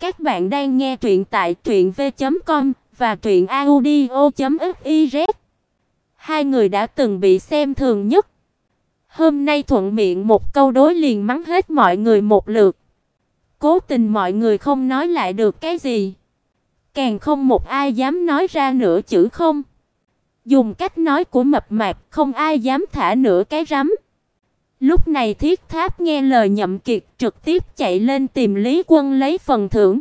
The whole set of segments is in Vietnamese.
Các bạn đang nghe truyện tại truyệnv.com và truyệnaudio.fiz. Hai người đã từng bị xem thường nhất. Hôm nay thuận miệng một câu đối liền mắng hết mọi người một lượt. Cố tình mọi người không nói lại được cái gì. Càng không một ai dám nói ra nửa chữ không. Dùng cách nói của mập mạp, không ai dám thả nửa cái rắm. Lúc này Thiết Tháp nghe lời Nhậm Kiệt, trực tiếp chạy lên tìm Lý Quân lấy phần thưởng.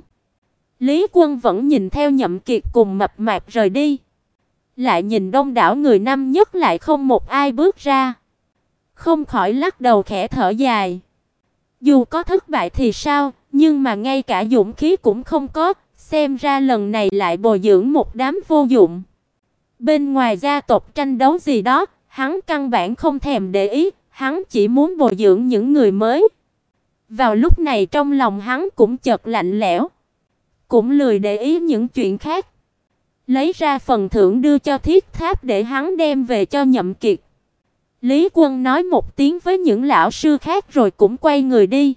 Lý Quân vẫn nhìn theo Nhậm Kiệt cùng mập mạp rời đi. Lại nhìn đông đảo người năm nhất lại không một ai bước ra. Không khỏi lắc đầu khẽ thở dài. Dù có thất bại thì sao, nhưng mà ngay cả dũng khí cũng không có, xem ra lần này lại bồi dưỡng một đám vô dụng. Bên ngoài gia tộc tranh đấu gì đó, hắn căn bản không thèm để ý, hắn chỉ muốn bồi dưỡng những người mới. Vào lúc này trong lòng hắn cũng chợt lạnh lẽo, cũng lười để ý những chuyện khác. Lấy ra phần thưởng đưa cho Thiết Tháp để hắn đem về cho Nhậm Kiệt. Lý Quân nói một tiếng với những lão sư khác rồi cũng quay người đi.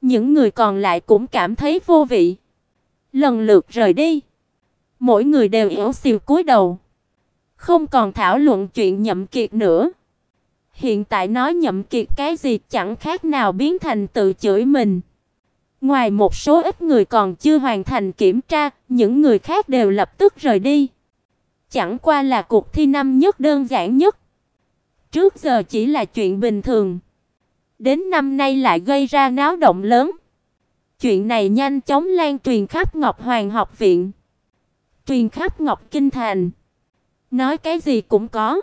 Những người còn lại cũng cảm thấy vô vị, lần lượt rời đi. Mỗi người đều yếu xìu cúi đầu, không còn thảo luận chuyện Nhậm Kiệt nữa. Hiện tại nói Nhậm Kiệt cái gì chẳng khác nào biến thành tự chửi mình. Ngoài một số ít người còn chưa hoàn thành kiểm tra, những người khác đều lập tức rời đi. Chẳng qua là cuộc thi năm nhất đơn giản nhất. Trước giờ chỉ là chuyện bình thường. Đến năm nay lại gây ra náo động lớn. Chuyện này nhanh chóng lan truyền khắp Ngọc Hoàng học viện, truyền khắp Ngọc Kinh thành. Nói cái gì cũng có.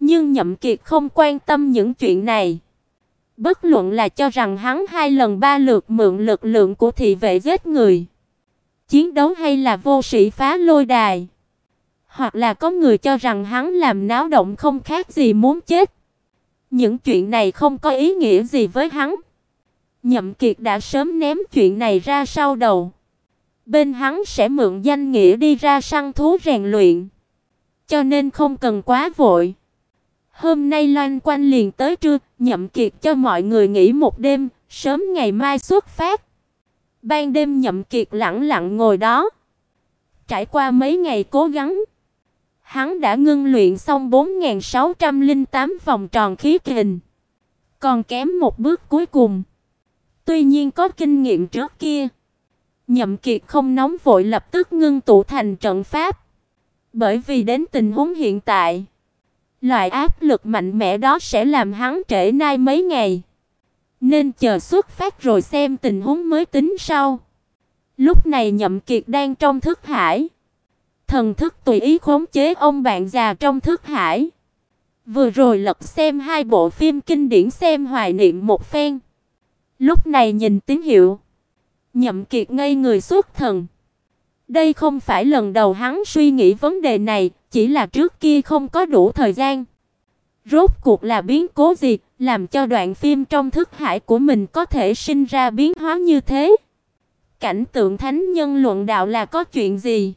Nhưng Nhậm Kiệt không quan tâm những chuyện này. Bất luận là cho rằng hắn hai lần ba lượt mượn lực lượng của thị vệ giết người, chiến đấu hay là vô sĩ phá lôi đài, hoặc là có người cho rằng hắn làm náo động không khác gì muốn chết. Những chuyện này không có ý nghĩa gì với hắn. Nhậm Kiệt đã sớm ném chuyện này ra sau đầu. Bên hắn sẽ mượn danh nghĩa đi ra săn thú rèn luyện, cho nên không cần quá vội. Hôm nay loan quanh liền tới trưa, Nhậm Kiệt cho mọi người nghỉ một đêm, sớm ngày mai xuất phát. Ban đêm Nhậm Kiệt lặng lặng ngồi đó. Trải qua mấy ngày cố gắng, hắn đã ngưng luyện xong 4608 vòng tròn khí kình. Còn kém một bước cuối cùng. Tuy nhiên có kinh nghiệm trước kia, Nhậm Kiệt không nóng vội lập tức ngưng tụ thành trận pháp. Bởi vì đến tình huống hiện tại, Loại áp lực mạnh mẽ đó sẽ làm hắn trễ nai mấy ngày. Nên chờ xuất phát rồi xem tình huống mới tính sau. Lúc này Nhậm Kiệt đang trong thức hải. Thần thức tùy ý khống chế ông bạn già trong thức hải. Vừa rồi lật xem hai bộ phim kinh điển xem hoài niệm một phen. Lúc này nhìn tín hiệu, Nhậm Kiệt ngây người xuất thần. Đây không phải lần đầu hắn suy nghĩ vấn đề này, chỉ là trước kia không có đủ thời gian. Rốt cuộc là biến cố gì, làm cho đoạn phim trong thức hải của mình có thể sinh ra biến hóa như thế? Cảnh tượng thánh nhân luận đạo là có chuyện gì?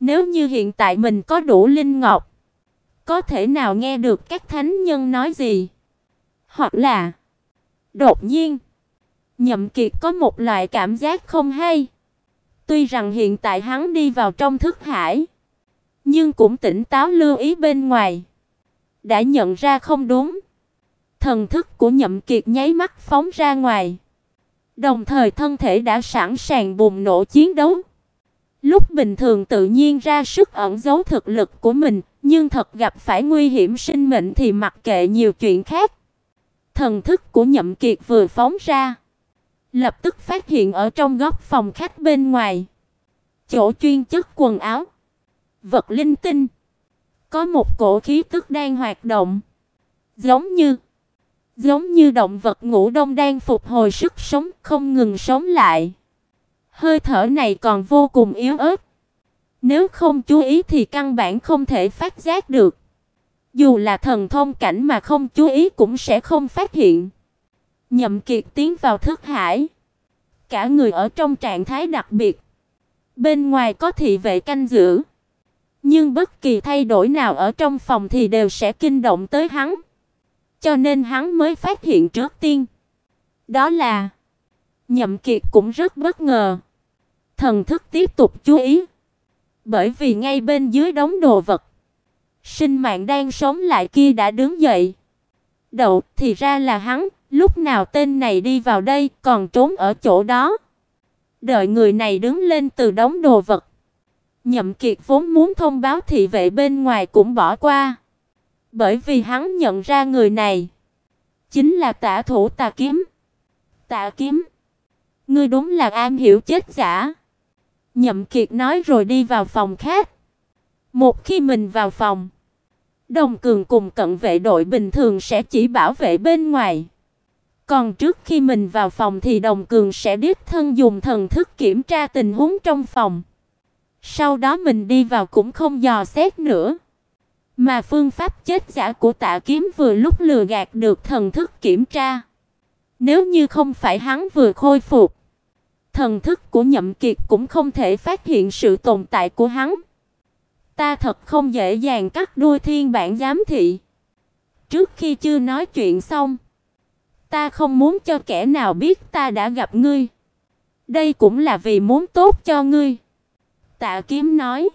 Nếu như hiện tại mình có đủ linh ngọc, có thể nào nghe được các thánh nhân nói gì? Hoặc là đột nhiên, Nhậm Kiệt có một loại cảm giác không hay. Tuy rằng hiện tại hắn đi vào trong thức hải, nhưng cũng tỉnh táo lưu ý bên ngoài. Đã nhận ra không đúng. Thần thức của Nhậm Kiệt nháy mắt phóng ra ngoài. Đồng thời thân thể đã sẵn sàng bùng nổ chiến đấu. Lúc bình thường tự nhiên ra sức ẩn giấu thực lực của mình, nhưng thật gặp phải nguy hiểm sinh mệnh thì mặc kệ nhiều chuyện khác. Thần thức của Nhậm Kiệt vừa phóng ra, lập tức phát hiện ở trong góc phòng khách bên ngoài, chỗ chuyên chất quần áo, vật linh tinh, có một cổ khí tức đang hoạt động, giống như giống như động vật ngủ đông đang phục hồi sức sống, không ngừng sống lại. Hơi thở này còn vô cùng yếu ớt. Nếu không chú ý thì căn bản không thể phát giác được. Dù là thần thông cảnh mà không chú ý cũng sẽ không phát hiện. Nhậm Kiệt tiến vào thức hải, cả người ở trong trạng thái đặc biệt. Bên ngoài có thị vệ canh giữ, nhưng bất kỳ thay đổi nào ở trong phòng thì đều sẽ kinh động tới hắn. Cho nên hắn mới phát hiện trước tiên. Đó là Nhậm Kiệt cũng rất bất ngờ. thần thức tiếp tục chú ý. Bởi vì ngay bên dưới đống đồ vật, sinh mạng đang sống lại kia đã đứng dậy. Đậu, thì ra là hắn, lúc nào tên này đi vào đây còn trốn ở chỗ đó. Đợi người này đứng lên từ đống đồ vật. Nhậm Kiệt vốn muốn thông báo thị vệ bên ngoài cũng bỏ qua. Bởi vì hắn nhận ra người này chính là Tạ thủ Tà kiếm. Tạ kiếm, ngươi đúng là am hiểu chết giả. Nhậm Kiệt nói rồi đi vào phòng khác. Một khi mình vào phòng, Đồng Cường cùng cận vệ đội bình thường sẽ chỉ bảo vệ bên ngoài. Còn trước khi mình vào phòng thì Đồng Cường sẽ đích thân dùng thần thức kiểm tra tình huống trong phòng. Sau đó mình đi vào cũng không dò xét nữa. Mà phương pháp chết giả của Tạ Kiếm vừa lúc lừa gạt được thần thức kiểm tra. Nếu như không phải hắn vừa khôi phục, thần thức của Nhậm Kiệt cũng không thể phát hiện sự tồn tại của hắn. Ta thật không dễ dàng cắt đuôi thiên bản giám thị. Trước khi chưa nói chuyện xong, ta không muốn cho kẻ nào biết ta đã gặp ngươi. Đây cũng là vì muốn tốt cho ngươi." Tạ Kiếm nói.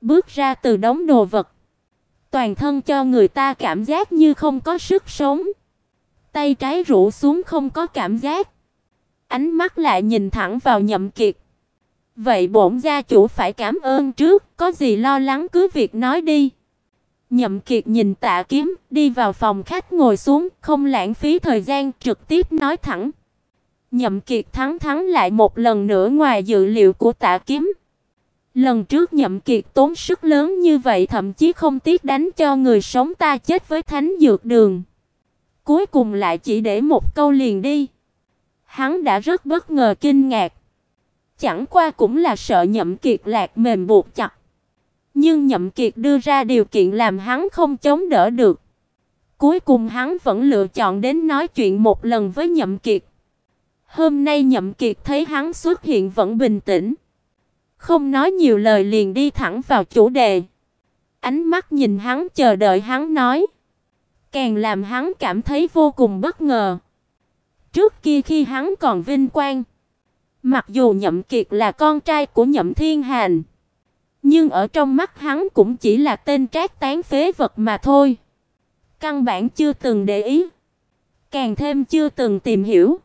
Bước ra từ đống đồ vật, toàn thân cho người ta cảm giác như không có sức sống. Tay trái rũ xuống không có cảm giác. Ánh mắt lại nhìn thẳng vào Nhậm Kiệt. Vậy bổn gia chủ phải cảm ơn trước, có gì lo lắng cứ việc nói đi. Nhậm Kiệt nhìn Tạ Kiếm, đi vào phòng khách ngồi xuống, không lãng phí thời gian, trực tiếp nói thẳng. Nhậm Kiệt thắng thắng lại một lần nữa ngoài dự liệu của Tạ Kiếm. Lần trước Nhậm Kiệt tốn sức lớn như vậy thậm chí không tiếc đánh cho người sống ta chết với thánh dược đường. Cuối cùng lại chỉ để một câu liền đi. Hắn đã rất bất ngờ kinh ngạc. Chẳng qua cũng là sợ Nhậm Kiệt lạc mềm buộc chặt. Nhưng Nhậm Kiệt đưa ra điều kiện làm hắn không chống đỡ được. Cuối cùng hắn vẫn lựa chọn đến nói chuyện một lần với Nhậm Kiệt. Hôm nay Nhậm Kiệt thấy hắn xuất hiện vẫn bình tĩnh, không nói nhiều lời liền đi thẳng vào chủ đề. Ánh mắt nhìn hắn chờ đợi hắn nói, càng làm hắn cảm thấy vô cùng bất ngờ. Trước kia khi hắn còn vinh quang, mặc dù Nhậm Kiệt là con trai của Nhậm Thiên Hành, nhưng ở trong mắt hắn cũng chỉ là tên trác tán phế vật mà thôi. Căn bản chưa từng để ý, càng thêm chưa từng tìm hiểu.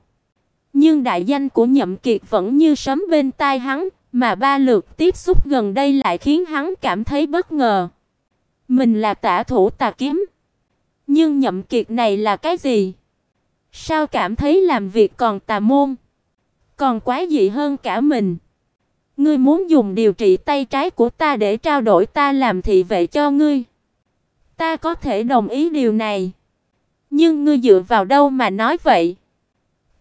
Nhưng đại danh của Nhậm Kiệt vẫn như sấm bên tai hắn, mà ba lượt tiếp xúc gần đây lại khiến hắn cảm thấy bất ngờ. Mình là tả thủ tà kiếm, nhưng Nhậm Kiệt này là cái gì? Sao cảm thấy làm việc còn tà môn, còn quá dị hơn cả mình? Ngươi muốn dùng điều trị tay trái của ta để trao đổi ta làm thị vệ cho ngươi. Ta có thể đồng ý điều này. Nhưng ngươi dựa vào đâu mà nói vậy?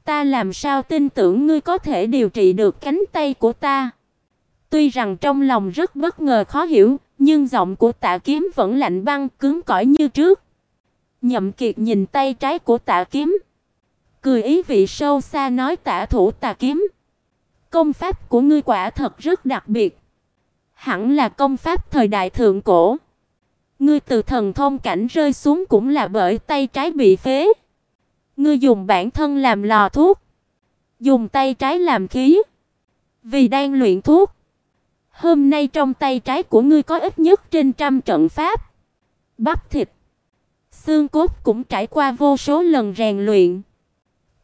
Ta làm sao tin tưởng ngươi có thể điều trị được cánh tay của ta? Tuy rằng trong lòng rất bất ngờ khó hiểu, nhưng giọng của Tạ Kiếm vẫn lạnh băng cứng cỏi như trước. Nhậm Kiệt nhìn tay trái của Tạ Kiếm, cười ý vị sâu xa nói Tạ thủ Tạ Kiếm, công pháp của ngươi quả thật rất đặc biệt, hẳn là công pháp thời đại thượng cổ. Ngươi từ thần thông cảnh rơi xuống cũng là bởi tay trái bị phế. Ngươi dùng bản thân làm lò thuốc, dùng tay trái làm khí. Vì đang luyện thuốc, hôm nay trong tay trái của ngươi có ít nhất trên trăm trận pháp. Bắp thịt, xương cốt cũng trải qua vô số lần rèn luyện.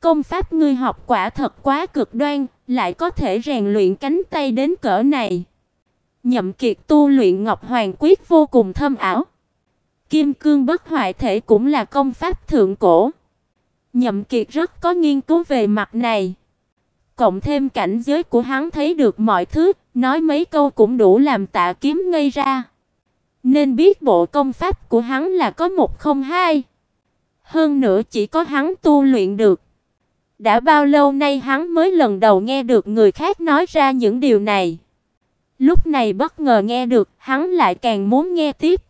Công pháp ngươi học quả thật quá cực đoan, lại có thể rèn luyện cánh tay đến cỡ này. Nhậm Kiệt tu luyện Ngọc Hoàng quyết vô cùng thâm ảo. Kim cương bất hoại thể cũng là công pháp thượng cổ. Nhậm Kiệt rất có nghiên cứu về mặt này. Cộng thêm cảnh giới của hắn thấy được mọi thứ, nói mấy câu cũng đủ làm Tạ Kiếm ngây ra. Nên biết bộ công pháp của hắn là có một không hai. Hơn nữa chỉ có hắn tu luyện được. Đã bao lâu nay hắn mới lần đầu nghe được người khác nói ra những điều này. Lúc này bất ngờ nghe được, hắn lại càng muốn nghe tiếp.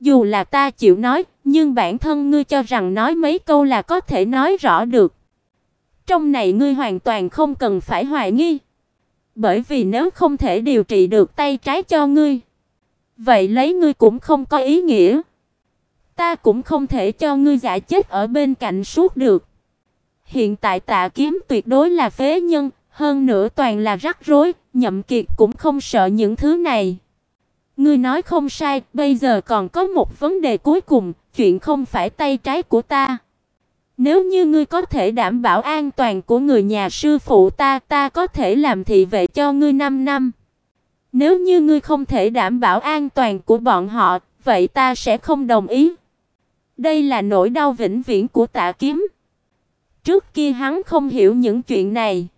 Dù là ta chịu nói, nhưng bản thân ngươi cho rằng nói mấy câu là có thể nói rõ được. Trong này ngươi hoàn toàn không cần phải hoài nghi. Bởi vì nếu không thể điều trị được tay trái cho ngươi, vậy lấy ngươi cũng không có ý nghĩa. Ta cũng không thể cho ngươi giả chết ở bên cạnh suốt được. Hiện tại Tạ Kiếm tuyệt đối là phế nhân, Hơn nữa toàn là rắc rối, Nhậm Kiệt cũng không sợ những thứ này. Ngươi nói không sai, bây giờ còn có một vấn đề cuối cùng, chuyện không phải tay trái của ta. Nếu như ngươi có thể đảm bảo an toàn của người nhà sư phụ ta, ta có thể làm thị vệ cho ngươi 5 năm. Nếu như ngươi không thể đảm bảo an toàn của bọn họ, vậy ta sẽ không đồng ý. Đây là nỗi đau vĩnh viễn của Tạ Kiếm. Trước kia hắn không hiểu những chuyện này.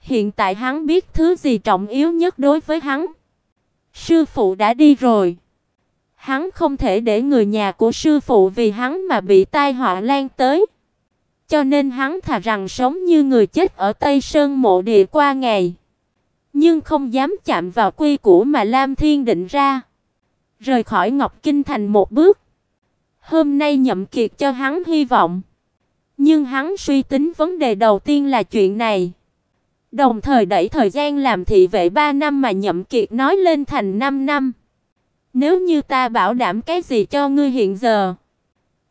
Hiện tại hắn biết thứ gì trọng yếu nhất đối với hắn. Sư phụ đã đi rồi. Hắn không thể để người nhà của sư phụ vì hắn mà bị tai họa lan tới. Cho nên hắn thà rằng sống như người chết ở Tây Sơn mộ địa qua ngày, nhưng không dám chạm vào quy củ mà Lam Thiên định ra. Rời khỏi Ngọc Kinh thành một bước. Hôm nay Nhậm Kiệt cho hắn hy vọng, nhưng hắn suy tính vấn đề đầu tiên là chuyện này. Đồng thời đẩy thời gian làm thị vệ 3 năm mà Nhậm Kiệt nói lên thành 5 năm. Nếu như ta bảo đảm cái gì cho ngươi hiện giờ,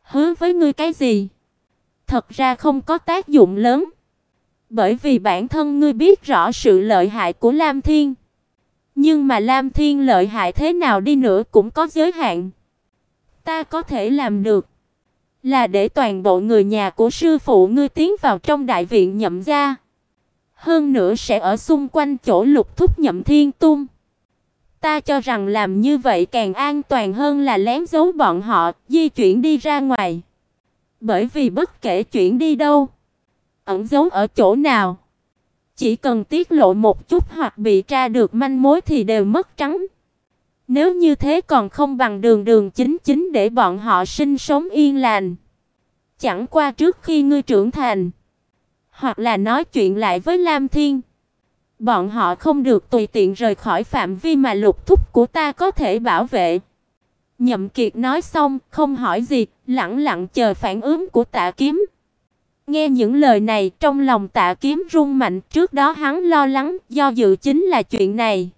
hứa với ngươi cái gì? Thật ra không có tác dụng lớn, bởi vì bản thân ngươi biết rõ sự lợi hại của Lam Thiên. Nhưng mà Lam Thiên lợi hại thế nào đi nữa cũng có giới hạn. Ta có thể làm được là để toàn bộ người nhà của sư phụ ngươi tiến vào trong đại viện nhậm gia. Hơn nữa sẽ ở xung quanh chỗ Lục Thúc Nhậm Thiên Tung. Ta cho rằng làm như vậy càng an toàn hơn là lén giấu bọn họ, di chuyển đi ra ngoài. Bởi vì bất kể chuyển đi đâu, ẩn giấu ở chỗ nào, chỉ cần tiết lộ một chút hoặc bị tra được manh mối thì đều mất trắng. Nếu như thế còn không bằng đường đường chính chính để bọn họ sinh sống yên lành. Chẳng qua trước khi ngươi trưởng thành, hoặc là nói chuyện lại với Lam Thiên, bọn họ không được tùy tiện rời khỏi phạm vi mà lục thúc của ta có thể bảo vệ. Nhậm Kiệt nói xong, không hỏi gì, lặng lặng chờ phản ứng của Tạ Kiếm. Nghe những lời này, trong lòng Tạ Kiếm rung mạnh, trước đó hắn lo lắng, do dự chính là chuyện này.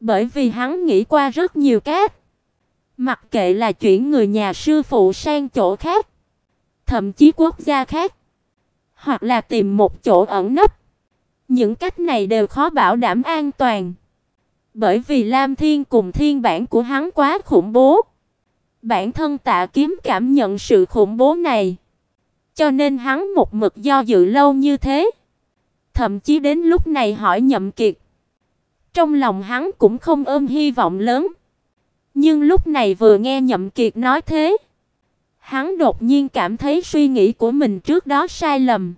Bởi vì hắn nghĩ qua rất nhiều cách. Mặc kệ là chuyển người nhà sư phụ sang chỗ khác, thậm chí quốc gia khác, hoặc là tìm một chỗ ẩn nấp. Những cách này đều khó bảo đảm an toàn. Bởi vì Lam Thiên cùng thiên bản của hắn quá khủng bố. Bản thân Tạ Kiếm cảm nhận sự khủng bố này, cho nên hắn một mực do dự lâu như thế. Thậm chí đến lúc này hỏi Nhậm Kiệt. Trong lòng hắn cũng không ôm hy vọng lớn. Nhưng lúc này vừa nghe Nhậm Kiệt nói thế, hắn đột nhiên cảm thấy suy nghĩ của mình trước đó sai lầm.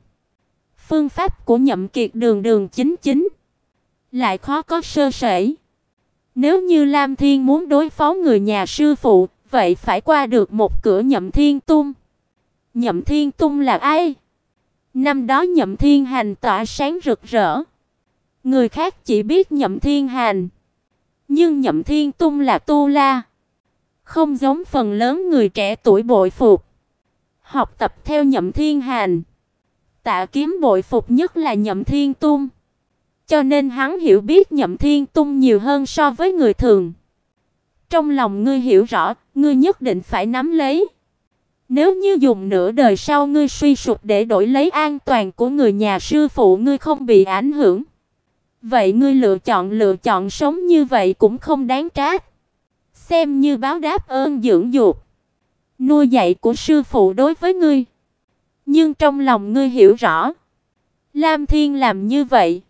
Phương pháp của Nhậm Kiệt đường đường chính chính, lại khó có sơ sẩy. Nếu như Lam Thiên muốn đối phó người nhà sư phụ, vậy phải qua được một cửa Nhậm Thiên Tung. Nhậm Thiên Tung là ai? Năm đó Nhậm Thiên Hành tỏa sáng rực rỡ. Người khác chỉ biết Nhậm Thiên Hành, nhưng Nhậm Thiên Tung là tu la, không giống phần lớn người trẻ tuổi bội phục. Học tập theo Nhậm Thiên Hành, Tạ Kiếm bội phục nhất là Nhậm Thiên Tung. Cho nên hắn hiểu biết Nhậm Thiên Tung nhiều hơn so với người thường. Trong lòng ngươi hiểu rõ, ngươi nhất định phải nắm lấy. Nếu như dùng nửa đời sau ngươi suy sụp để đổi lấy an toàn của người nhà sư phụ ngươi không bị ảnh hưởng, vậy ngươi lựa chọn lựa chọn sống như vậy cũng không đáng trách. Xem như báo đáp ơn dưỡng dục, nuôi dạy của sư phụ đối với ngươi. Nhưng trong lòng ngươi hiểu rõ, Lam Thiên làm như vậy,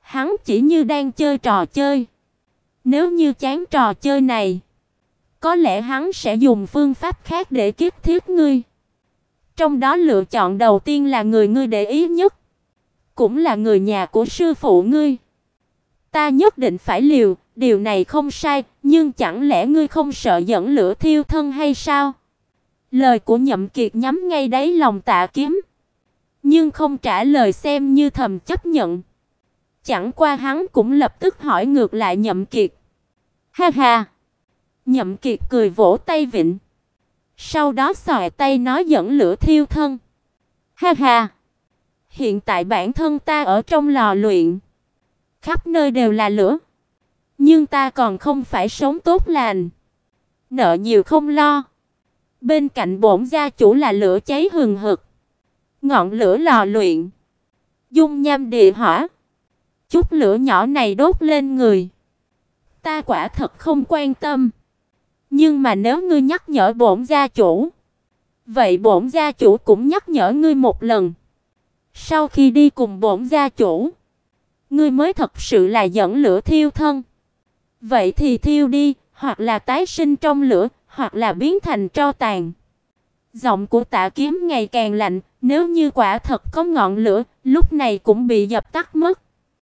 hắn chỉ như đang chơi trò chơi. Nếu như chán trò chơi này, có lẽ hắn sẽ dùng phương pháp khác để kiếp thiết ngươi. Trong đó lựa chọn đầu tiên là người ngươi để ý nhất, cũng là người nhà của sư phụ ngươi. Ta nhất định phải liều, điều này không sai, nhưng chẳng lẽ ngươi không sợ dẫn lửa thiêu thân hay sao? Lời của Nhậm Kiệt nhắm ngay đáy lòng Tạ Kiếm, nhưng không trả lời xem như thầm chấp nhận. Chẳng qua hắn cũng lập tức hỏi ngược lại Nhậm Kiệt. Ha ha. Nhậm Kiệt cười vỗ tay vịnh. Sau đó xòe tay nói dẫn lửa thiêu thân. Ha ha. Hiện tại bản thân ta ở trong lò luyện, khắp nơi đều là lửa. Nhưng ta còn không phải sống tốt lành. Nợ nhiều không lo. Bên cạnh bổn gia chủ là lửa cháy hừng hực. Ngọn lửa lò luyện, dung nham địa hỏa, Chút lửa nhỏ này đốt lên người, ta quả thật không quan tâm. Nhưng mà nếu ngươi nhắc nhở bổn gia chủ, vậy bổn gia chủ cũng nhắc nhở ngươi một lần. Sau khi đi cùng bổn gia chủ, ngươi mới thật sự là dẫn lửa thiêu thân. Vậy thì thiêu đi, hoặc là tái sinh trong lửa, hoặc là biến thành tro tàn. Giọng của Tạ Kiếm ngày càng lạnh, nếu như quả thật có ngọn lửa, lúc này cũng bị dập tắt mất.